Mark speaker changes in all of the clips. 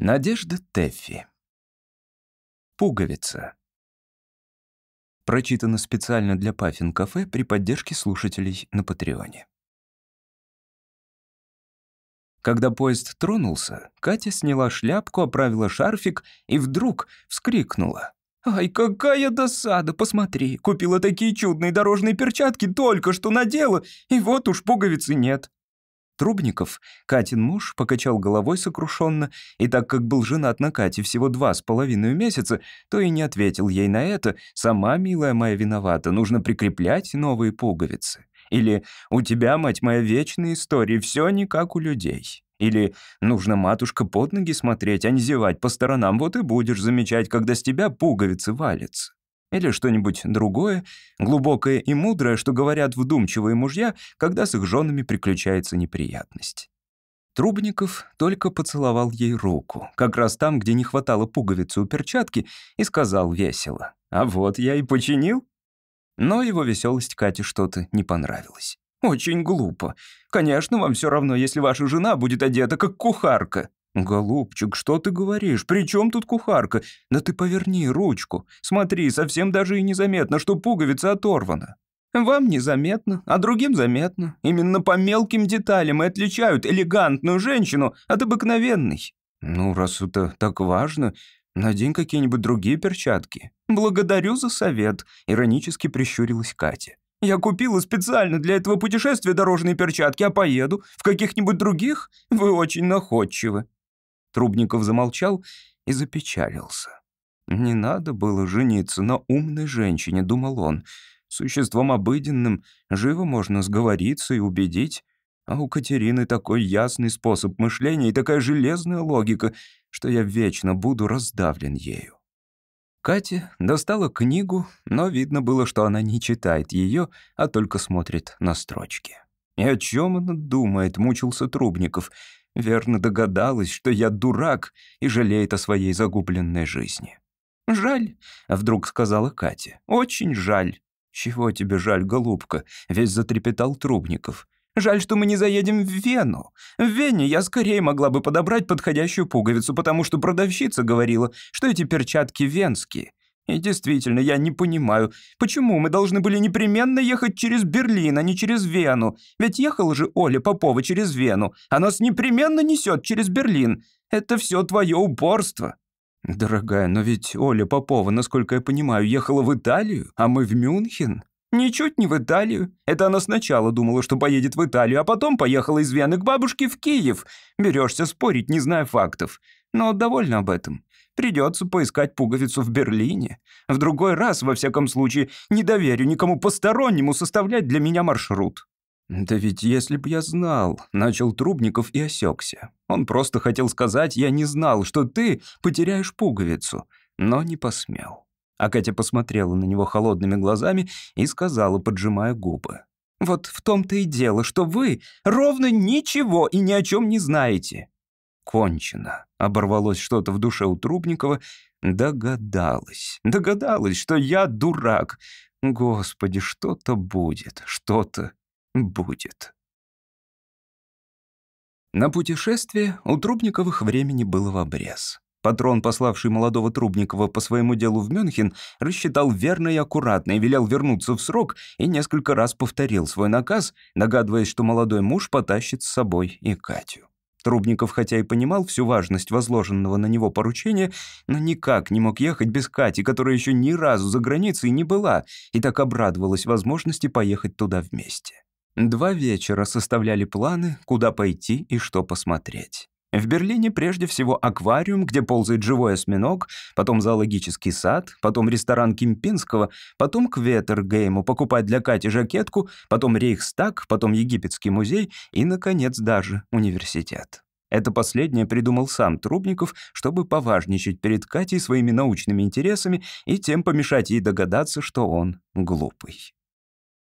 Speaker 1: Надежда Теффи. Пуговица. Прочитано специально для Паффин Кафе при поддержке слушателей на Патреоне. Когда поезд тронулся, Катя сняла шляпку, оправила шарфик и вдруг вскрикнула. «Ай, какая досада! Посмотри, купила такие чудные дорожные перчатки, только что надела, и вот уж пуговицы нет». Трубников, Катин муж, покачал головой сокрушенно, и так как был женат на Кате всего два с половиной месяца, то и не ответил ей на это «Сама, милая моя, виновата, нужно прикреплять новые пуговицы». Или «У тебя, мать моя, вечные истории, все не как у людей». Или «Нужно, матушка, под ноги смотреть, а не зевать по сторонам, вот и будешь замечать, когда с тебя пуговицы валятся». Или что-нибудь другое, глубокое и мудрое, что говорят вдумчивые мужья, когда с их женами приключается неприятность. Трубников только поцеловал ей руку, как раз там, где не хватало пуговицы у перчатки, и сказал весело. «А вот я и починил». Но его веселость Кате что-то не понравилось. «Очень глупо. Конечно, вам все равно, если ваша жена будет одета как кухарка». «Голубчик, что ты говоришь? При чем тут кухарка? Да ты поверни ручку. Смотри, совсем даже и незаметно, что пуговица оторвана». «Вам незаметно, а другим заметно. Именно по мелким деталям и отличают элегантную женщину от обыкновенной». «Ну, раз это так важно, надень какие-нибудь другие перчатки». «Благодарю за совет», — иронически прищурилась Катя. «Я купила специально для этого путешествия дорожные перчатки, а поеду в каких-нибудь других? Вы очень находчивы». Трубников замолчал и запечалился. «Не надо было жениться на умной женщине», — думал он. «Существом обыденным живо можно сговориться и убедить, а у Катерины такой ясный способ мышления и такая железная логика, что я вечно буду раздавлен ею». Катя достала книгу, но видно было, что она не читает ее, а только смотрит на строчки. «И о чем она думает?» — мучился Трубников — Верно догадалась, что я дурак и жалеет о своей загубленной жизни. «Жаль», — вдруг сказала Катя. «Очень жаль». «Чего тебе жаль, голубка?» — весь затрепетал Трубников. «Жаль, что мы не заедем в Вену. В Вене я скорее могла бы подобрать подходящую пуговицу, потому что продавщица говорила, что эти перчатки венские. И действительно, я не понимаю, почему мы должны были непременно ехать через Берлин, а не через Вену? Ведь ехала же Оля Попова через Вену, а нас непременно несет через Берлин. Это все твое упорство». «Дорогая, но ведь Оля Попова, насколько я понимаю, ехала в Италию, а мы в Мюнхен». «Ничуть не в Италию. Это она сначала думала, что поедет в Италию, а потом поехала из Вены к бабушке в Киев. Берешься спорить, не зная фактов. Но довольно об этом. Придется поискать пуговицу в Берлине. В другой раз, во всяком случае, не доверю никому постороннему составлять для меня маршрут». «Да ведь если б я знал», — начал Трубников и осекся. Он просто хотел сказать, я не знал, что ты потеряешь пуговицу, но не посмел. А Катя посмотрела на него холодными глазами и сказала, поджимая губы. «Вот в том-то и дело, что вы ровно ничего и ни о чем не знаете кончено. Оборвалось что-то в душе у Трубникова. Догадалась, догадалась, что я дурак. Господи, что-то будет, что-то будет. На путешествие у Трубниковых времени было в обрез. Патрон, пославший молодого Трубникова по своему делу в Мюнхен, рассчитал верно и аккуратно и велел вернуться в срок и несколько раз повторил свой наказ, догадываясь, что молодой муж потащит с собой и Катю. Трубников хотя и понимал всю важность возложенного на него поручения, но никак не мог ехать без Кати, которая еще ни разу за границей не была, и так обрадовалась возможности поехать туда вместе. Два вечера составляли планы, куда пойти и что посмотреть. В Берлине прежде всего аквариум, где ползает живой осьминог, потом зоологический сад, потом ресторан Кимпинского, потом к Ветергейму покупать для Кати жакетку, потом Рейхстаг, потом Египетский музей и, наконец, даже университет. Это последнее придумал сам Трубников, чтобы поважничать перед Катей своими научными интересами и тем помешать ей догадаться, что он глупый.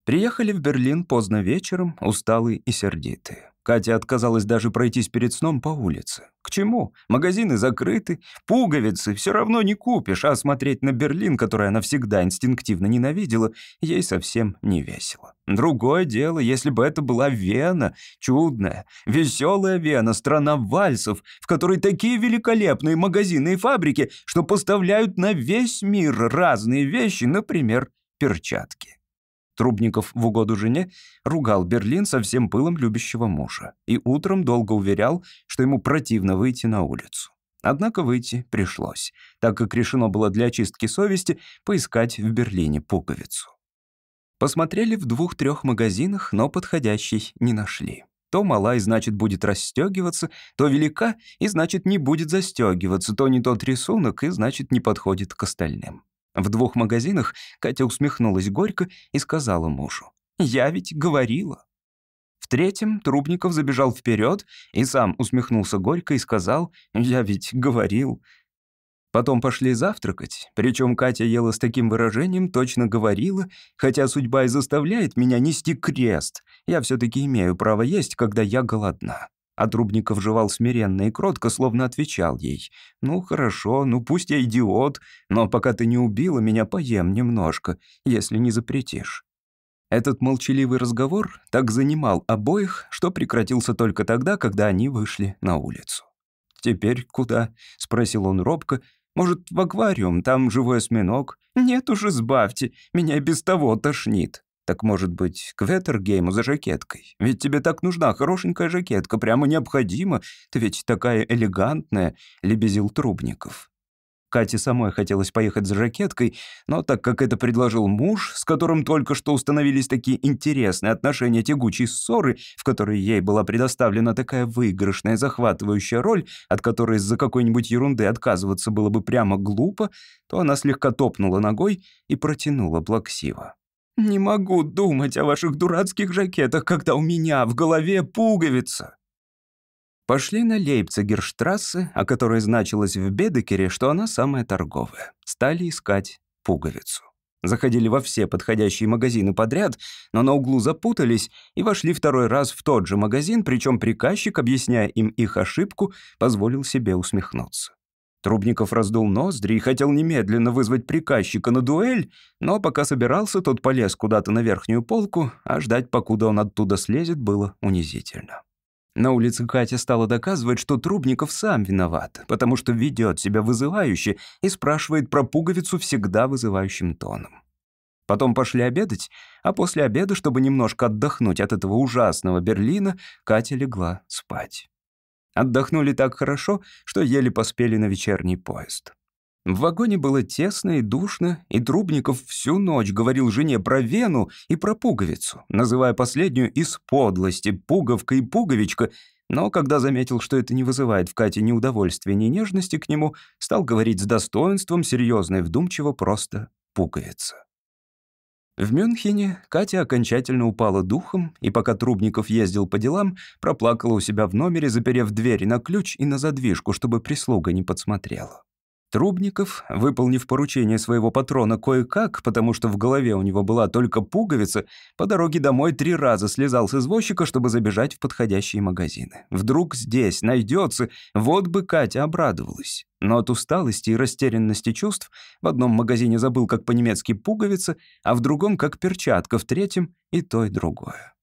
Speaker 1: Приехали в Берлин поздно вечером, усталые и сердитые. Катя отказалась даже пройтись перед сном по улице. К чему? Магазины закрыты, пуговицы все равно не купишь, а смотреть на Берлин, который она всегда инстинктивно ненавидела, ей совсем не весело. Другое дело, если бы это была Вена, чудная, веселая Вена, страна вальсов, в которой такие великолепные магазины и фабрики, что поставляют на весь мир разные вещи, например, перчатки. Трубников в угоду жене ругал Берлин со всем пылом любящего мужа и утром долго уверял, что ему противно выйти на улицу. Однако выйти пришлось, так как решено было для очистки совести поискать в Берлине пуговицу. Посмотрели в двух-трех магазинах, но подходящей не нашли. То мала и значит будет расстегиваться, то велика и значит не будет застегиваться, то не тот рисунок и значит не подходит к остальным. В двух магазинах Катя усмехнулась горько и сказала мужу. «Я ведь говорила». В третьем Трубников забежал вперед и сам усмехнулся горько и сказал «Я ведь говорил». Потом пошли завтракать, причем Катя ела с таким выражением, точно говорила, хотя судьба и заставляет меня нести крест, я все таки имею право есть, когда я голодна. А Трубников жевал смиренно и кротко, словно отвечал ей. «Ну, хорошо, ну пусть я идиот, но пока ты не убила меня, поем немножко, если не запретишь». Этот молчаливый разговор так занимал обоих, что прекратился только тогда, когда они вышли на улицу. «Теперь куда?» — спросил он робко. «Может, в аквариум, там живой осьминог?» «Нет уж, избавьте, меня без того тошнит». Так, может быть, к Ветергейму за жакеткой? Ведь тебе так нужна хорошенькая жакетка, прямо необходима. Ты ведь такая элегантная», — лебезил Трубников. Кате самой хотелось поехать за жакеткой, но так как это предложил муж, с которым только что установились такие интересные отношения тягучей ссоры, в которой ей была предоставлена такая выигрышная, захватывающая роль, от которой из-за какой-нибудь ерунды отказываться было бы прямо глупо, то она слегка топнула ногой и протянула плаксиво. «Не могу думать о ваших дурацких жакетах, когда у меня в голове пуговица». Пошли на Лейпцигерштрассе, о которой значилось в Бедекере, что она самая торговая. Стали искать пуговицу. Заходили во все подходящие магазины подряд, но на углу запутались и вошли второй раз в тот же магазин, причем приказчик, объясняя им их ошибку, позволил себе усмехнуться. Трубников раздул ноздри и хотел немедленно вызвать приказчика на дуэль, но пока собирался, тот полез куда-то на верхнюю полку, а ждать, покуда он оттуда слезет, было унизительно. На улице Катя стала доказывать, что Трубников сам виноват, потому что ведет себя вызывающе и спрашивает про пуговицу всегда вызывающим тоном. Потом пошли обедать, а после обеда, чтобы немножко отдохнуть от этого ужасного Берлина, Катя легла спать. Отдохнули так хорошо, что еле поспели на вечерний поезд. В вагоне было тесно и душно, и Трубников всю ночь говорил жене про Вену и про пуговицу, называя последнюю из подлости пуговка и пуговичка, но когда заметил, что это не вызывает в Кате ни удовольствия, ни нежности к нему, стал говорить с достоинством, серьезно и вдумчиво, просто пуговица. В Мюнхене Катя окончательно упала духом, и пока Трубников ездил по делам, проплакала у себя в номере, заперев дверь на ключ и на задвижку, чтобы прислуга не подсмотрела. Трубников, выполнив поручение своего патрона кое-как, потому что в голове у него была только пуговица, по дороге домой три раза слезал с извозчика, чтобы забежать в подходящие магазины. Вдруг здесь найдется, вот бы Катя обрадовалась. Но от усталости и растерянности чувств в одном магазине забыл как по-немецки пуговица, а в другом как перчатка, в третьем и то, и другое.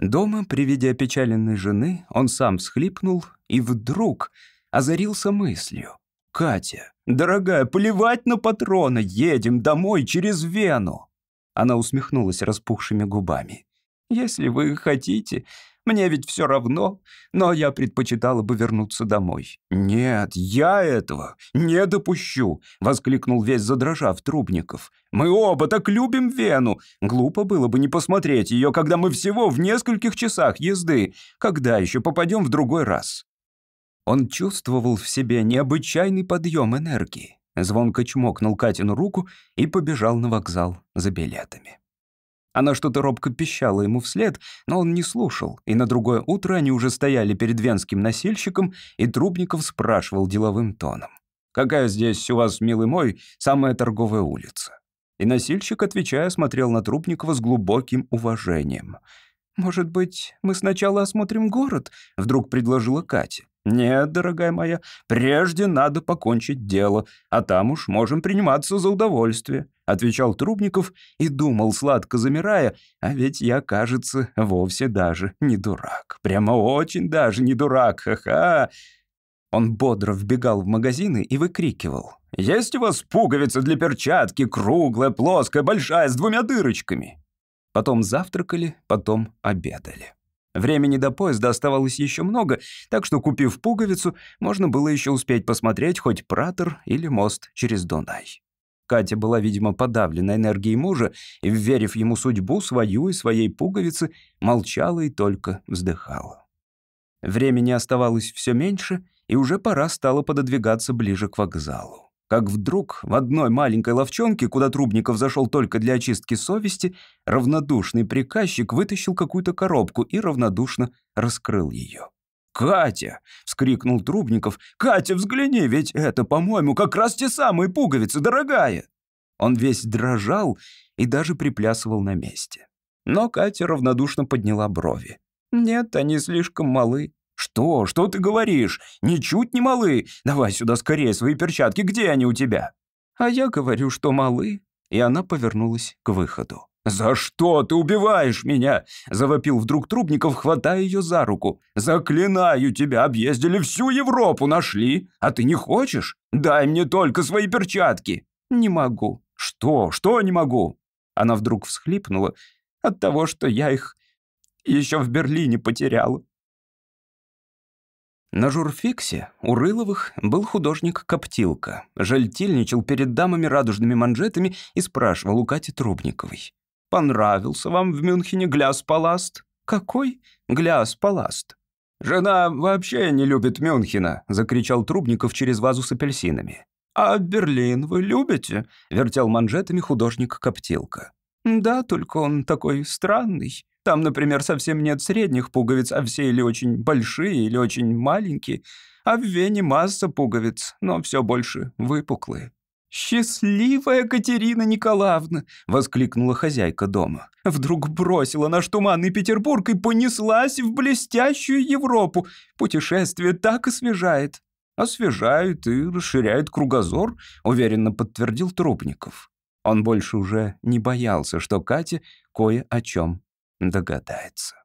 Speaker 1: Дома, при виде опечаленной жены, он сам всхлипнул и вдруг озарился мыслью. «Катя, дорогая, плевать на патрона, едем домой через Вену!» Она усмехнулась распухшими губами. «Если вы хотите, мне ведь все равно, но я предпочитала бы вернуться домой». «Нет, я этого не допущу», — воскликнул весь задрожав Трубников. «Мы оба так любим Вену. Глупо было бы не посмотреть ее, когда мы всего в нескольких часах езды. Когда еще попадем в другой раз?» Он чувствовал в себе необычайный подъем энергии. Звонко чмокнул Катину руку и побежал на вокзал за билетами. Она что-то робко пищала ему вслед, но он не слушал, и на другое утро они уже стояли перед венским носильщиком, и Трубников спрашивал деловым тоном. «Какая здесь у вас, милый мой, самая торговая улица?» И носильщик, отвечая, смотрел на Трубникова с глубоким уважением. «Может быть, мы сначала осмотрим город?» — вдруг предложила Катя. «Нет, дорогая моя, прежде надо покончить дело, а там уж можем приниматься за удовольствие», — отвечал Трубников и думал, сладко замирая, «а ведь я, кажется, вовсе даже не дурак. Прямо очень даже не дурак, ха-ха!» Он бодро вбегал в магазины и выкрикивал. «Есть у вас пуговица для перчатки, круглая, плоская, большая, с двумя дырочками?» Потом завтракали, потом обедали. Времени до поезда оставалось еще много, так что, купив пуговицу, можно было еще успеть посмотреть хоть Пратор или мост через Дунай. Катя была, видимо, подавлена энергией мужа и, верив ему судьбу свою и своей пуговицы, молчала и только вздыхала. Времени оставалось все меньше, и уже пора стало пододвигаться ближе к вокзалу как вдруг в одной маленькой ловчонке, куда Трубников зашел только для очистки совести, равнодушный приказчик вытащил какую-то коробку и равнодушно раскрыл ее. «Катя!» — вскрикнул Трубников. «Катя, взгляни, ведь это, по-моему, как раз те самые пуговицы, дорогая!» Он весь дрожал и даже приплясывал на месте. Но Катя равнодушно подняла брови. «Нет, они слишком малы. «Что? Что ты говоришь? Ничуть не малы. Давай сюда скорее свои перчатки. Где они у тебя?» «А я говорю, что малы». И она повернулась к выходу. «За что ты убиваешь меня?» — завопил вдруг Трубников, хватая ее за руку. «Заклинаю тебя, объездили всю Европу, нашли. А ты не хочешь? Дай мне только свои перчатки». «Не могу». «Что? Что не могу?» Она вдруг всхлипнула от того, что я их еще в Берлине потеряла. На журфиксе у Рыловых был художник Коптилка. Жальтильничал перед дамами радужными манжетами и спрашивал у Кати Трубниковой. «Понравился вам в Мюнхене Гляс-Паласт?» «Какой Гляс-Паласт?» «Жена вообще не любит Мюнхена», — закричал Трубников через вазу с апельсинами. «А Берлин вы любите?» — вертел манжетами художник Коптилка. «Да, только он такой странный. Там, например, совсем нет средних пуговиц, а все или очень большие, или очень маленькие. А в Вене масса пуговиц, но все больше выпуклые. «Счастливая Катерина Николаевна!» — воскликнула хозяйка дома. Вдруг бросила наш туманный Петербург и понеслась в блестящую Европу. Путешествие так освежает. «Освежает и расширяет кругозор», — уверенно подтвердил Трубников. Он больше уже не боялся, что Катя кое о чем догадается.